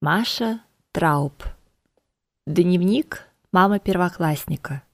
Маша Трауб. Дневник мамы первоклассника.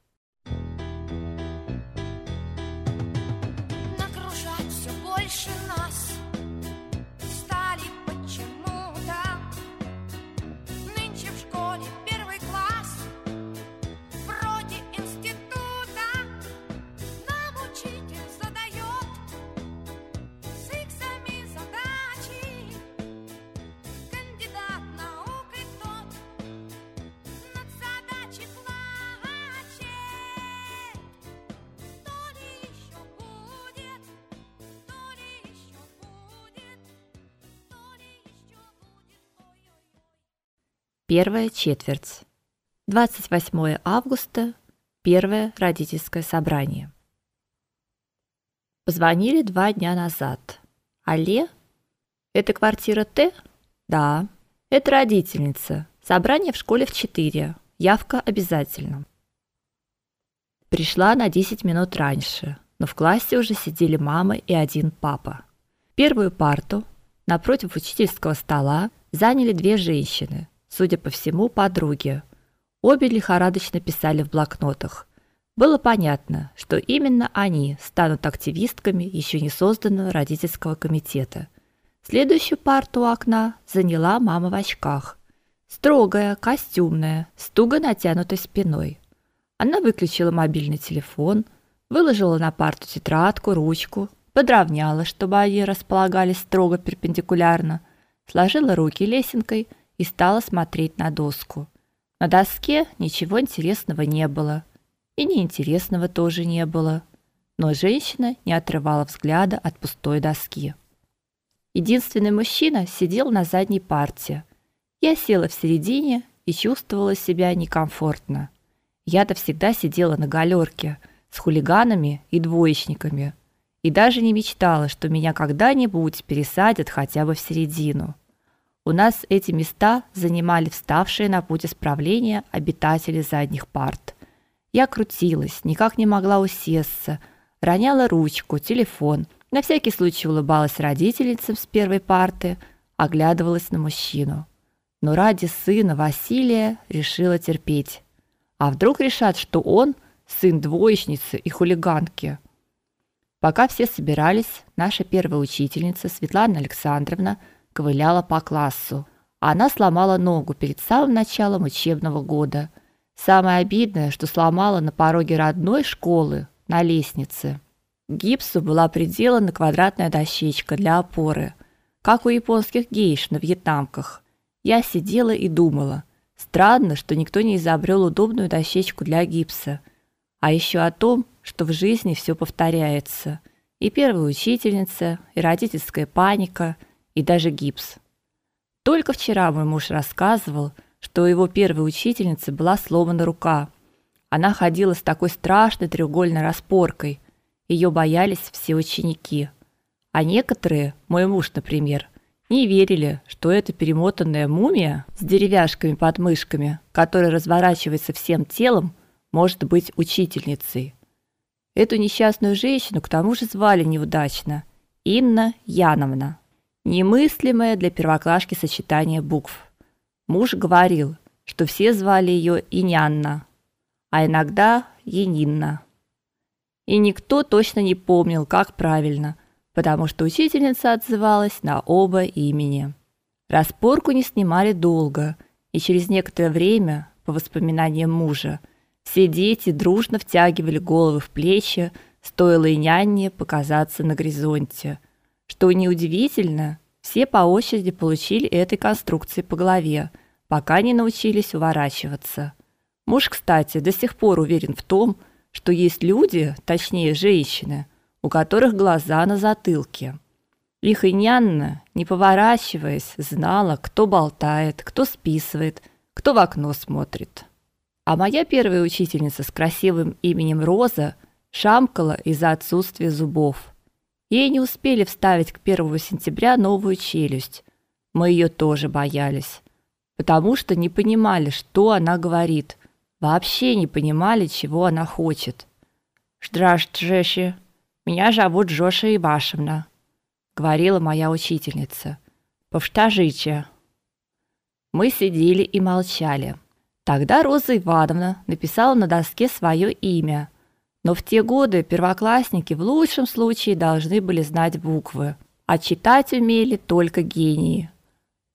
Первая четверть. 28 августа. Первое родительское собрание. Позвонили два дня назад. Алле? Это квартира Т? Да. Это родительница. Собрание в школе в 4. Явка обязательно. Пришла на 10 минут раньше, но в классе уже сидели мама и один папа. Первую парту напротив учительского стола заняли две женщины, судя по всему, подруги. Обе лихорадочно писали в блокнотах. Было понятно, что именно они станут активистками еще не созданного родительского комитета. Следующую парту у окна заняла мама в очках. Строгая, костюмная, с туго натянутой спиной. Она выключила мобильный телефон, выложила на парту тетрадку, ручку, подровняла, чтобы они располагались строго перпендикулярно, сложила руки лесенкой и стала смотреть на доску. На доске ничего интересного не было, и неинтересного тоже не было, но женщина не отрывала взгляда от пустой доски. Единственный мужчина сидел на задней парте. Я села в середине и чувствовала себя некомфортно. Я-то всегда сидела на галерке с хулиганами и двоечниками и даже не мечтала, что меня когда-нибудь пересадят хотя бы в середину. У нас эти места занимали вставшие на путь исправления обитатели задних парт. Я крутилась, никак не могла усесться, роняла ручку, телефон, на всякий случай улыбалась родительницам с первой парты, оглядывалась на мужчину. Но ради сына Василия решила терпеть. А вдруг решат, что он сын двоечницы и хулиганки? Пока все собирались, наша первая учительница Светлана Александровна ковыляла по классу. Она сломала ногу перед самым началом учебного года. Самое обидное, что сломала на пороге родной школы, на лестнице. Гипсу была приделана квадратная дощечка для опоры, как у японских гейш на вьетнамках. Я сидела и думала, странно, что никто не изобрел удобную дощечку для гипса. А еще о том, что в жизни все повторяется. И первая учительница, и родительская паника, и даже гипс. Только вчера мой муж рассказывал, что у его первой учительницы была сломана рука. Она ходила с такой страшной треугольной распоркой. Ее боялись все ученики. А некоторые, мой муж, например, не верили, что эта перемотанная мумия с деревяшками под мышками, которая разворачивается всем телом, может быть учительницей. Эту несчастную женщину к тому же звали неудачно Инна Яновна. Немыслимое для первоклашки сочетание букв. Муж говорил, что все звали ее Инянна, а иногда Енинна. И никто точно не помнил, как правильно, потому что учительница отзывалась на оба имени. Распорку не снимали долго, и через некоторое время, по воспоминаниям мужа, все дети дружно втягивали головы в плечи, стоило и нянне показаться на горизонте. Что неудивительно, все по очереди получили этой конструкции по голове, пока не научились уворачиваться. Муж, кстати, до сих пор уверен в том, что есть люди, точнее женщины, у которых глаза на затылке. Их и не поворачиваясь, знала, кто болтает, кто списывает, кто в окно смотрит. А моя первая учительница с красивым именем Роза шамкала из-за отсутствия зубов. Ей не успели вставить к 1 сентября новую челюсть. Мы ее тоже боялись, потому что не понимали, что она говорит. Вообще не понимали, чего она хочет. "Здравствуйте. Меня зовут Жоша Ивашевна", говорила моя учительница. "Повторите". Мы сидели и молчали. Тогда Роза Ивановна написала на доске свое имя. Но в те годы первоклассники в лучшем случае должны были знать буквы, а читать умели только гении.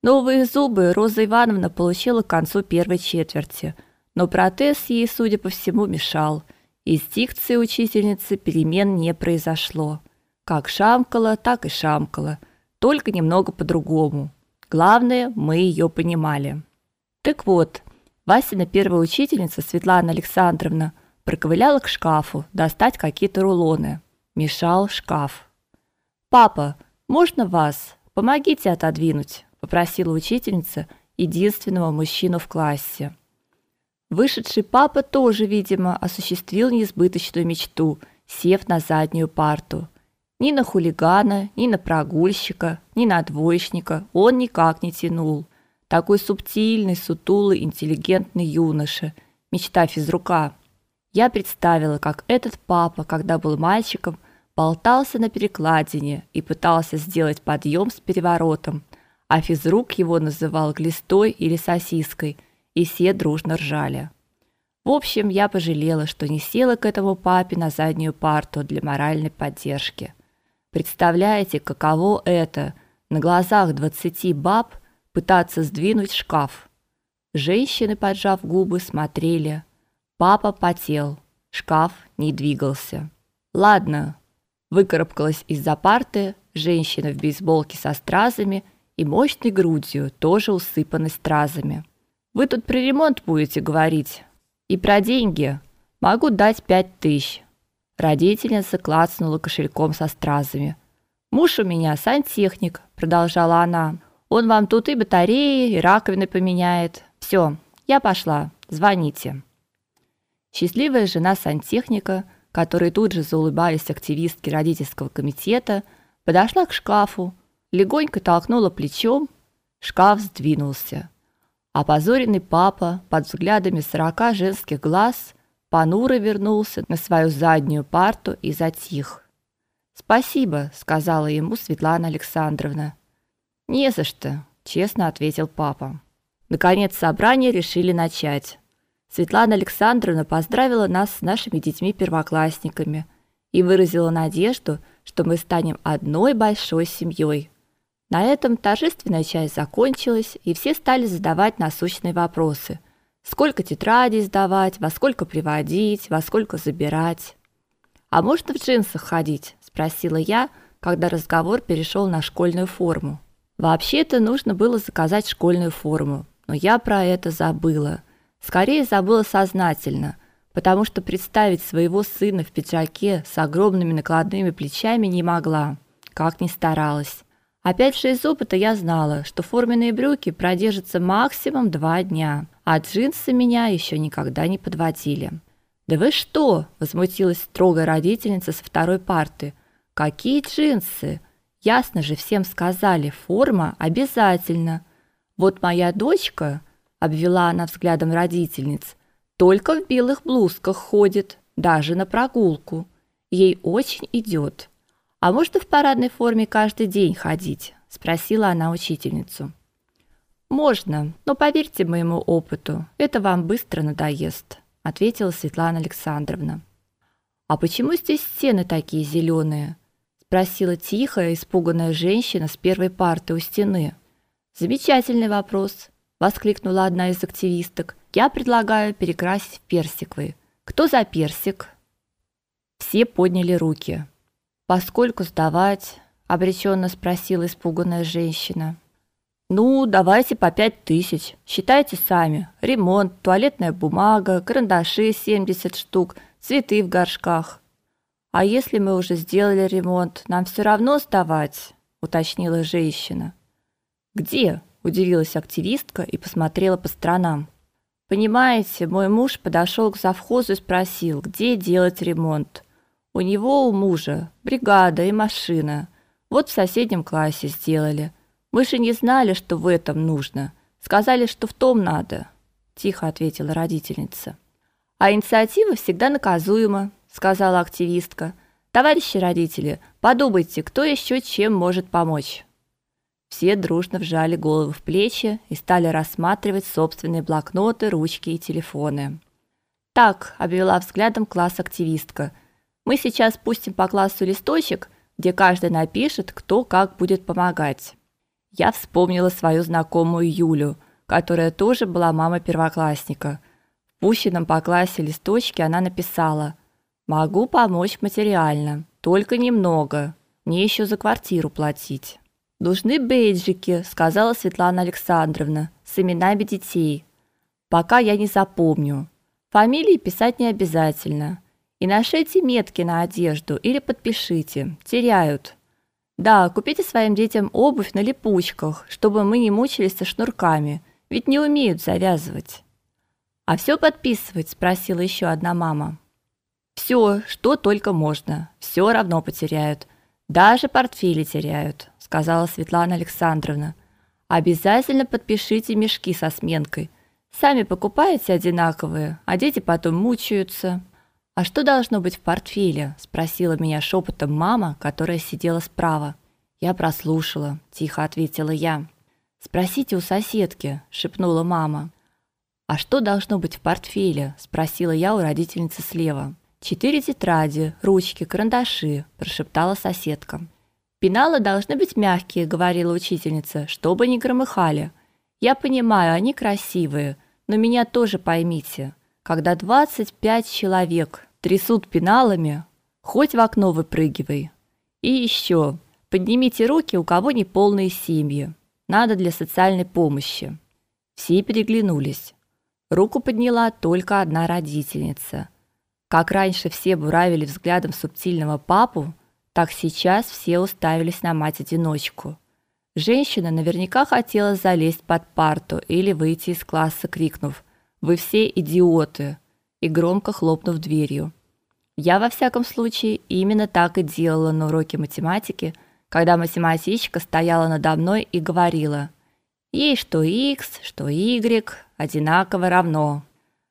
Новые зубы Роза Ивановна получила к концу первой четверти, но протез ей, судя по всему, мешал. Из дикции учительницы перемен не произошло. Как шамкала, так и шамкала, только немного по-другому. Главное, мы ее понимали. Так вот, Васина первая учительница Светлана Александровна проковыляла к шкафу достать какие-то рулоны. Мешал шкаф. Папа, можно вас? Помогите отодвинуть, попросила учительница единственного мужчину в классе. Вышедший папа тоже, видимо, осуществил неизбыточную мечту, сев на заднюю парту. Ни на хулигана, ни на прогульщика, ни на двоечника он никак не тянул. Такой субтильный, сутулый, интеллигентный юноша, мечта физрука. Я представила, как этот папа, когда был мальчиком, болтался на перекладине и пытался сделать подъем с переворотом, а физрук его называл глистой или сосиской, и все дружно ржали. В общем, я пожалела, что не села к этому папе на заднюю парту для моральной поддержки. Представляете, каково это на глазах двадцати баб пытаться сдвинуть шкаф. Женщины, поджав губы, смотрели. Папа потел. Шкаф не двигался. Ладно, выкарабкалась из-за парты женщина в бейсболке со стразами и мощной грудью, тоже усыпанной стразами. Вы тут про ремонт будете говорить и про деньги. Могу дать пять тысяч. Родительница клацнула кошельком со стразами. Муж у меня сантехник, продолжала она. Он вам тут и батареи, и раковины поменяет. Все, я пошла. Звоните. Счастливая жена сантехника, которой тут же заулыбались активистки родительского комитета, подошла к шкафу, легонько толкнула плечом, шкаф сдвинулся. Опозоренный папа под взглядами сорока женских глаз понуро вернулся на свою заднюю парту и затих. "Спасибо", сказала ему Светлана Александровна. «Не за что», – честно ответил папа. Наконец собрание решили начать. Светлана Александровна поздравила нас с нашими детьми-первоклассниками и выразила надежду, что мы станем одной большой семьей. На этом торжественная часть закончилась, и все стали задавать насущные вопросы. Сколько тетрадей сдавать, во сколько приводить, во сколько забирать. «А можно в джинсах ходить?» – спросила я, когда разговор перешел на школьную форму. Вообще-то нужно было заказать школьную форму, но я про это забыла. Скорее забыла сознательно, потому что представить своего сына в пиджаке с огромными накладными плечами не могла, как ни старалась. Опять же из опыта я знала, что форменные брюки продержатся максимум два дня, а джинсы меня еще никогда не подводили. «Да вы что?» – возмутилась строгая родительница со второй парты. «Какие джинсы? Ясно же всем сказали, форма обязательно. Вот моя дочка, обвела она взглядом родительниц, только в белых блузках ходит, даже на прогулку. Ей очень идет. А можно в парадной форме каждый день ходить, спросила она учительницу. Можно, но поверьте моему опыту, это вам быстро надоест, ответила Светлана Александровна. А почему здесь стены такие зеленые? спросила тихая, испуганная женщина с первой парты у стены. Замечательный вопрос, воскликнула одна из активисток. Я предлагаю перекрасить в персиковый. Кто за персик? Все подняли руки. Поскольку сдавать, обреченно спросила испуганная женщина. Ну, давайте по пять тысяч. Считайте сами. Ремонт, туалетная бумага, карандаши 70 штук, цветы в горшках. А если мы уже сделали ремонт, нам все равно сдавать, уточнила женщина. Где? Удивилась активистка и посмотрела по сторонам. Понимаете, мой муж подошел к завхозу и спросил, где делать ремонт. У него у мужа бригада и машина. Вот в соседнем классе сделали. Мы же не знали, что в этом нужно. Сказали, что в том надо, тихо ответила родительница. А инициатива всегда наказуема, сказала активистка. Товарищи родители, подумайте, кто еще чем может помочь. Все дружно вжали головы в плечи и стали рассматривать собственные блокноты, ручки и телефоны. Так, обвела взглядом класс активистка. Мы сейчас пустим по классу листочек, где каждый напишет, кто как будет помогать. Я вспомнила свою знакомую Юлю, которая тоже была мама первоклассника. В пущенном по классе листочке она написала: "Могу помочь материально, только немного. Мне еще за квартиру платить". Нужны бейджики, сказала Светлана Александровна, с именами детей. Пока я не запомню. Фамилии писать не обязательно. И нашите метки на одежду или подпишите. Теряют. Да, купите своим детям обувь на липучках, чтобы мы не мучились со шнурками, ведь не умеют завязывать. А все подписывать, спросила еще одна мама. Все, что только можно. Все равно потеряют. Даже портфели теряют, сказала Светлана Александровна. Обязательно подпишите мешки со сменкой. Сами покупаете одинаковые, а дети потом мучаются. А что должно быть в портфеле? спросила меня шепотом мама, которая сидела справа. Я прослушала, тихо ответила я. Спросите у соседки, шепнула мама. А что должно быть в портфеле? спросила я у родительницы слева. Четыре тетради, ручки, карандаши, прошептала соседка. Пеналы должны быть мягкие, говорила учительница, чтобы не громыхали. Я понимаю, они красивые, но меня тоже поймите. Когда 25 человек трясут пеналами, хоть в окно выпрыгивай. И еще, поднимите руки, у кого не полные семьи. Надо для социальной помощи. Все переглянулись. Руку подняла только одна родительница – как раньше все буравили взглядом субтильного папу, так сейчас все уставились на мать-одиночку. Женщина наверняка хотела залезть под парту или выйти из класса, крикнув: "Вы все идиоты!" и громко хлопнув дверью. Я во всяком случае именно так и делала на уроке математики, когда математичка стояла надо мной и говорила: "Ей что x, что y одинаково равно.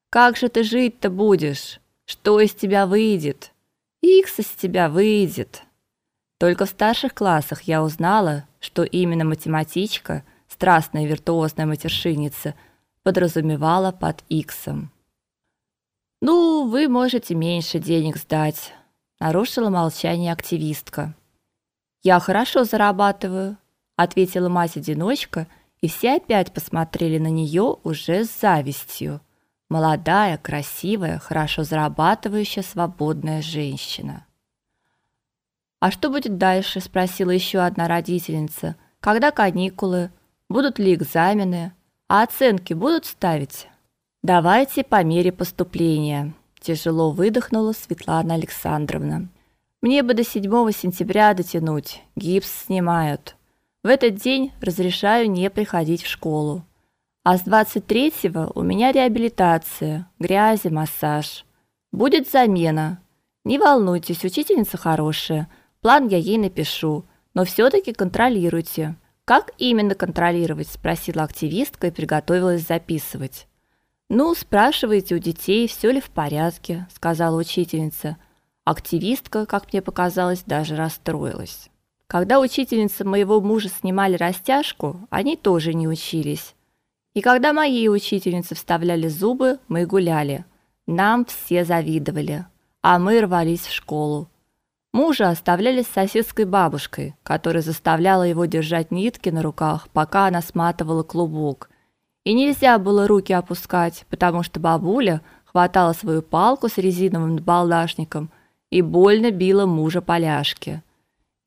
Как же ты жить-то будешь?" Что из тебя выйдет? Икс из тебя выйдет. Только в старших классах я узнала, что именно математичка, страстная виртуозная матершинница, подразумевала под иксом. Ну, вы можете меньше денег сдать, нарушила молчание активистка. Я хорошо зарабатываю, ответила мать-одиночка, и все опять посмотрели на нее уже с завистью. Молодая, красивая, хорошо зарабатывающая, свободная женщина. А что будет дальше, спросила еще одна родительница. Когда каникулы? Будут ли экзамены? А оценки будут ставить? Давайте по мере поступления, тяжело выдохнула Светлана Александровна. Мне бы до 7 сентября дотянуть. Гипс снимают. В этот день разрешаю не приходить в школу. А с 23-го у меня реабилитация, грязи, массаж. Будет замена. Не волнуйтесь, учительница хорошая. План я ей напишу, но все таки контролируйте. Как именно контролировать, спросила активистка и приготовилась записывать. Ну, спрашивайте у детей, все ли в порядке, сказала учительница. Активистка, как мне показалось, даже расстроилась. Когда учительница моего мужа снимали растяжку, они тоже не учились. И когда мои учительницы вставляли зубы, мы гуляли. Нам все завидовали, а мы рвались в школу. Мужа оставляли с соседской бабушкой, которая заставляла его держать нитки на руках, пока она сматывала клубок. И нельзя было руки опускать, потому что бабуля хватала свою палку с резиновым набалдашником и больно била мужа по ляжке.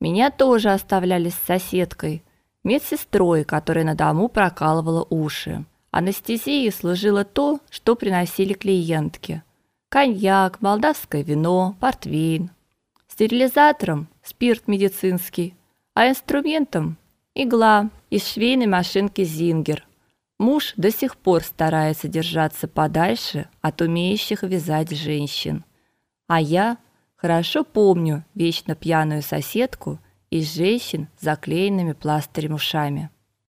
Меня тоже оставляли с соседкой – медсестрой, которая на дому прокалывала уши. Анестезией служило то, что приносили клиентки: коньяк, молдавское вино, портвейн. Стерилизатором спирт медицинский, а инструментом игла из швейной машинки Зингер. Муж до сих пор старается держаться подальше от умеющих вязать женщин. А я хорошо помню вечно пьяную соседку, из женщин с заклеенными пластырем ушами.